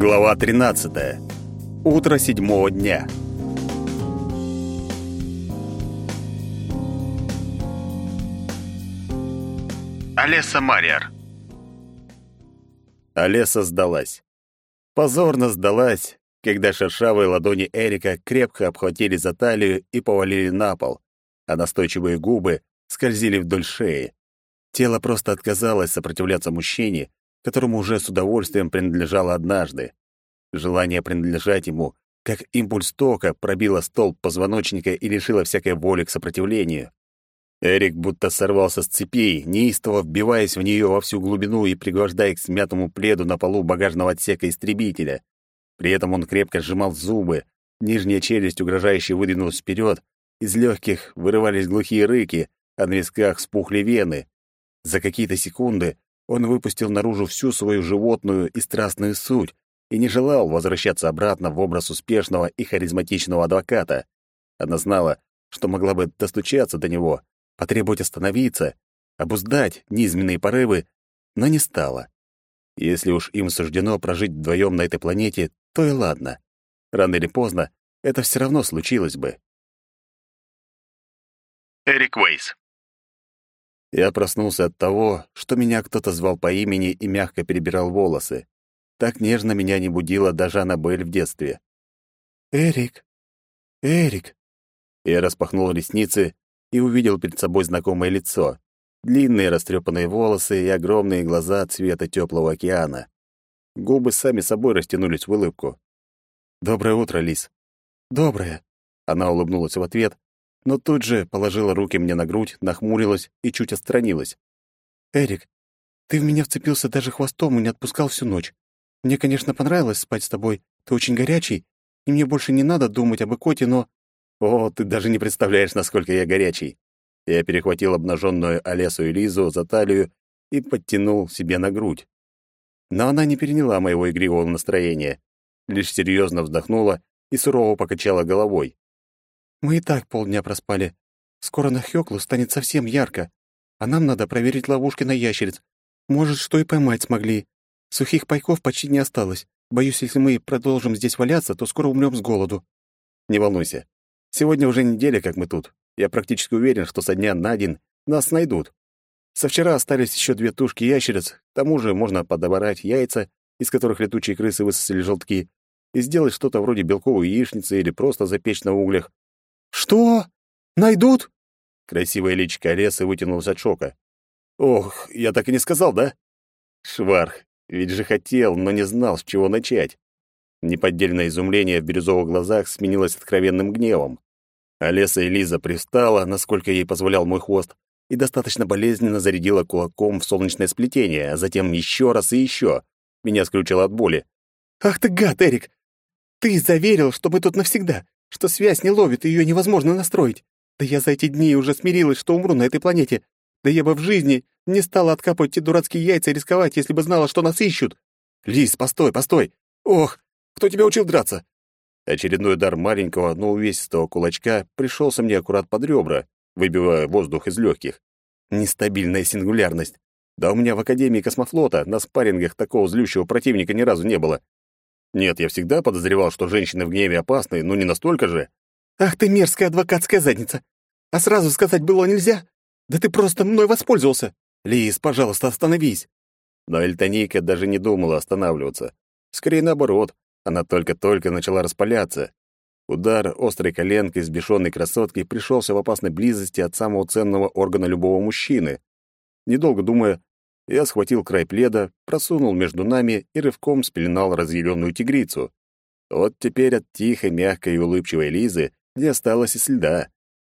Глава 13. Утро седьмого дня. Олеса Мариар. Олеса сдалась. Позорно сдалась, когда шершавые ладони Эрика крепко обхватили за талию и повалили на пол, а настойчивые губы скользили вдоль шеи. Тело просто отказалось сопротивляться мужчине, которому уже с удовольствием принадлежало однажды. Желание принадлежать ему, как импульс тока, пробило столб позвоночника и лишило всякой воли к сопротивлению. Эрик будто сорвался с цепей, неистово вбиваясь в нее во всю глубину и пригвождая к смятому пледу на полу багажного отсека истребителя. При этом он крепко сжимал зубы, нижняя челюсть угрожающе выдвинулась вперед, из легких вырывались глухие рыки, а на висках спухли вены. За какие-то секунды он выпустил наружу всю свою животную и страстную суть и не желал возвращаться обратно в образ успешного и харизматичного адвоката. Она знала, что могла бы достучаться до него, потребовать остановиться, обуздать низменные порывы, но не стала. Если уж им суждено прожить вдвоем на этой планете, то и ладно. Рано или поздно это все равно случилось бы. Эрик Уэйс я проснулся от того, что меня кто-то звал по имени и мягко перебирал волосы. Так нежно меня не будила даже Аннабель в детстве. «Эрик! Эрик!» Я распахнул ресницы и увидел перед собой знакомое лицо. Длинные растрепанные волосы и огромные глаза цвета теплого океана. Губы сами собой растянулись в улыбку. «Доброе утро, Лис». «Доброе». Она улыбнулась в ответ, но тут же положила руки мне на грудь, нахмурилась и чуть отстранилась. «Эрик, ты в меня вцепился даже хвостом и не отпускал всю ночь. Мне, конечно, понравилось спать с тобой, ты очень горячий, и мне больше не надо думать об икоте, но...» «О, ты даже не представляешь, насколько я горячий!» Я перехватил обнаженную Олесу и Лизу за талию и подтянул себе на грудь. Но она не переняла моего игривого настроения, лишь серьезно вздохнула и сурово покачала головой. Мы и так полдня проспали. Скоро на Хёклу станет совсем ярко, а нам надо проверить ловушки на ящериц. Может, что и поймать смогли. Сухих пайков почти не осталось. Боюсь, если мы продолжим здесь валяться, то скоро умрем с голоду. Не волнуйся. Сегодня уже неделя, как мы тут. Я практически уверен, что со дня на день нас найдут. Со вчера остались еще две тушки ящериц, к тому же можно подобрать яйца, из которых летучие крысы высосали желтки, и сделать что-то вроде белковой яичницы или просто запечь на углях. «Что? Найдут?» Красивая личико Олесы вытянулась от шока. «Ох, я так и не сказал, да?» «Шварх, ведь же хотел, но не знал, с чего начать». Неподдельное изумление в бирюзовых глазах сменилось откровенным гневом. Олеса и Лиза пристала, насколько ей позволял мой хвост, и достаточно болезненно зарядила кулаком в солнечное сплетение, а затем еще раз и еще. Меня скрючило от боли. «Ах ты гад, Эрик! Ты заверил, что мы тут навсегда что связь не ловит, и ее невозможно настроить. Да я за эти дни уже смирилась, что умру на этой планете. Да я бы в жизни не стала откапывать те дурацкие яйца и рисковать, если бы знала, что нас ищут. Лис, постой, постой. Ох, кто тебя учил драться? Очередной удар маленького, но увесистого кулачка пришелся мне аккурат под ребра, выбивая воздух из легких. Нестабильная сингулярность. Да у меня в Академии космофлота на спаррингах такого злющего противника ни разу не было. Нет, я всегда подозревал, что женщины в гневе опасны, но не настолько же. Ах ты мерзкая адвокатская задница! А сразу сказать было нельзя? Да ты просто мной воспользовался. Лиз, пожалуйста, остановись. Но Эльтонийка даже не думала останавливаться. Скорее наоборот, она только-только начала распаляться. Удар острой коленкой с бешеной красоткой пришелся в опасной близости от самого ценного органа любого мужчины. Недолго думая, я схватил край пледа, просунул между нами и рывком спеленал разъяренную тигрицу. Вот теперь от тихой, мягкой и улыбчивой Лизы не осталось и следа.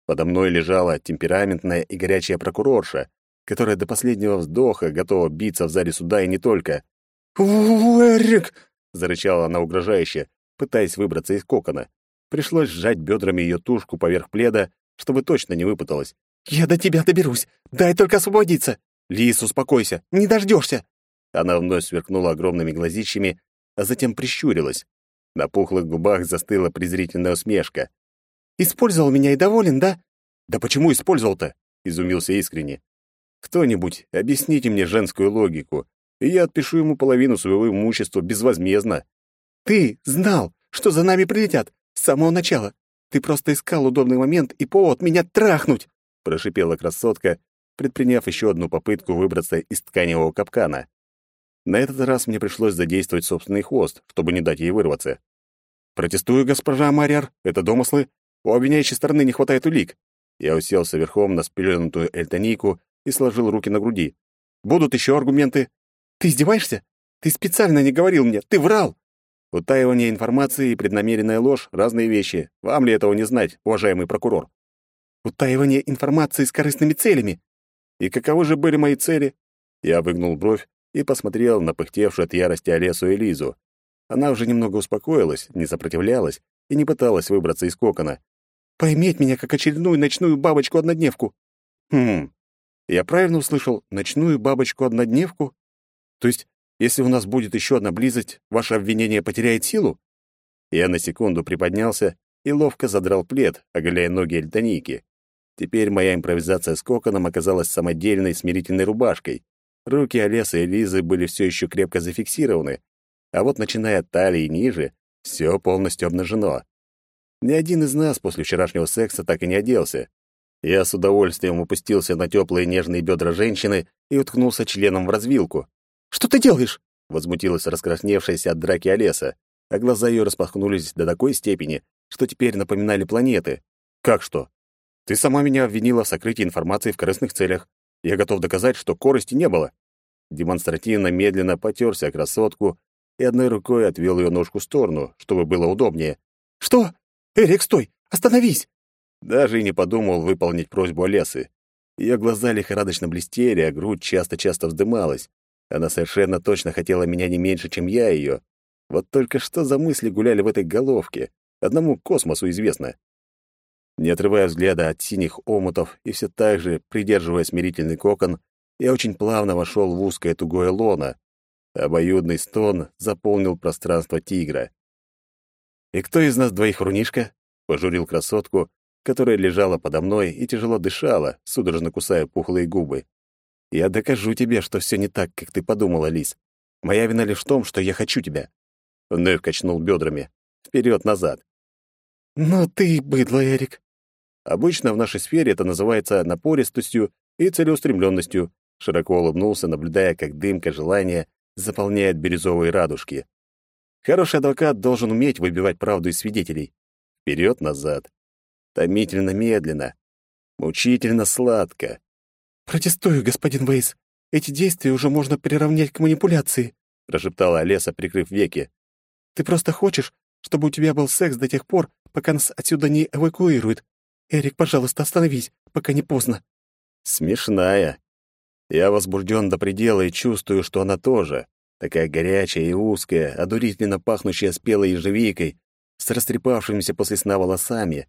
Подо мной лежала темпераментная и горячая прокурорша, которая до последнего вздоха готова биться в зале суда и не только. «Эрик!» — зарычала она угрожающе, пытаясь выбраться из кокона. Пришлось сжать бедрами ее тушку поверх пледа, чтобы точно не выпуталась. «Я до тебя доберусь! Дай только освободиться!» «Лис, успокойся! Не дождешься!» Она вновь сверкнула огромными глазищами, а затем прищурилась. На пухлых губах застыла презрительная усмешка. «Использовал меня и доволен, да?» «Да почему использовал-то?» — изумился искренне. «Кто-нибудь, объясните мне женскую логику, и я отпишу ему половину своего имущества безвозмездно. Ты знал, что за нами прилетят с самого начала. Ты просто искал удобный момент и повод меня трахнуть!» — прошипела красотка, предприняв еще одну попытку выбраться из тканевого капкана. На этот раз мне пришлось задействовать собственный хвост, чтобы не дать ей вырваться. «Протестую, госпожа Марьяр, это домыслы. У обвиняющей стороны не хватает улик». Я уселся верхом на спеленутую эльтонийку и сложил руки на груди. «Будут еще аргументы?» «Ты издеваешься? Ты специально не говорил мне, ты врал!» Утаивание информации и преднамеренная ложь — разные вещи. Вам ли этого не знать, уважаемый прокурор? Утаивание информации с корыстными целями. И каковы же были мои цели? Я выгнул бровь и посмотрел на пыхтевшую от ярости Олесу и Лизу. Она уже немного успокоилась, не сопротивлялась и не пыталась выбраться из кокона. «Поиметь меня как очередную ночную бабочку-однодневку!» «Хм, я правильно услышал ночную бабочку-однодневку? То есть, если у нас будет еще одна близость, ваше обвинение потеряет силу?» Я на секунду приподнялся и ловко задрал плед, оголяя ноги эльтонийки. Теперь моя импровизация с коконом оказалась самодельной смирительной рубашкой, Руки Олеса и Лизы были все еще крепко зафиксированы, а вот начиная от талии ниже, все полностью обнажено. Ни один из нас после вчерашнего секса так и не оделся. Я с удовольствием упустился на теплые нежные бедра женщины и уткнулся членом в развилку. «Что ты делаешь?» — возмутилась раскрасневшаяся от драки Олеса, а глаза ее распахнулись до такой степени, что теперь напоминали планеты. «Как что? Ты сама меня обвинила в сокрытии информации в корыстных целях. Я готов доказать, что корости не было. Демонстративно медленно потерся о красотку и одной рукой отвел ее ножку в сторону, чтобы было удобнее. «Что? Эрик, стой! Остановись!» Даже и не подумал выполнить просьбу Олесы. Ее глаза лихорадочно блестели, а грудь часто-часто вздымалась. Она совершенно точно хотела меня не меньше, чем я ее. Вот только что за мысли гуляли в этой головке. Одному космосу известно. Не отрывая взгляда от синих омутов и все так же, придерживая смирительный кокон, я очень плавно вошел в узкое тугое лоно. Обоюдный стон заполнил пространство тигра. «И кто из нас двоих врунишка?» — пожурил красотку, которая лежала подо мной и тяжело дышала, судорожно кусая пухлые губы. «Я докажу тебе, что все не так, как ты подумала, Лис. Моя вина лишь в том, что я хочу тебя». Вновь качнул бедрами. Вперед-назад. «Ну ты быдло, Эрик. Обычно в нашей сфере это называется напористостью и целеустремленностью. Широко улыбнулся, наблюдая, как дымка желания заполняет бирюзовые радужки. Хороший адвокат должен уметь выбивать правду из свидетелей. Вперед-назад. Томительно медленно. Мучительно сладко. «Протестую, господин Вейс. Эти действия уже можно приравнять к манипуляции», прошептала Олеса, прикрыв веки. «Ты просто хочешь, чтобы у тебя был секс до тех пор, пока нас отсюда не эвакуируют, «Эрик, пожалуйста, остановись, пока не поздно». Смешная. Я возбужден до предела и чувствую, что она тоже. Такая горячая и узкая, одурительно пахнущая спелой ежевикой, с растрепавшимися после сна волосами.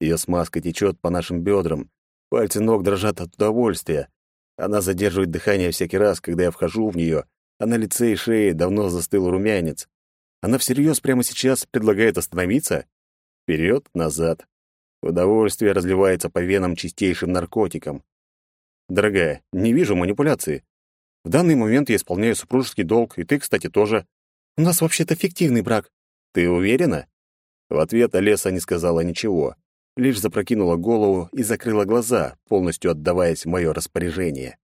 Ее смазка течет по нашим бедрам. Пальцы ног дрожат от удовольствия. Она задерживает дыхание всякий раз, когда я вхожу в нее, а на лице и шее давно застыл румянец. Она всерьез прямо сейчас предлагает остановиться? Вперед, назад, Удовольствие разливается по венам чистейшим наркотиком. Дорогая, не вижу манипуляции. В данный момент я исполняю супружеский долг, и ты, кстати, тоже. У нас вообще-то фиктивный брак. Ты уверена? В ответ Олеса не сказала ничего, лишь запрокинула голову и закрыла глаза, полностью отдаваясь в мое распоряжение.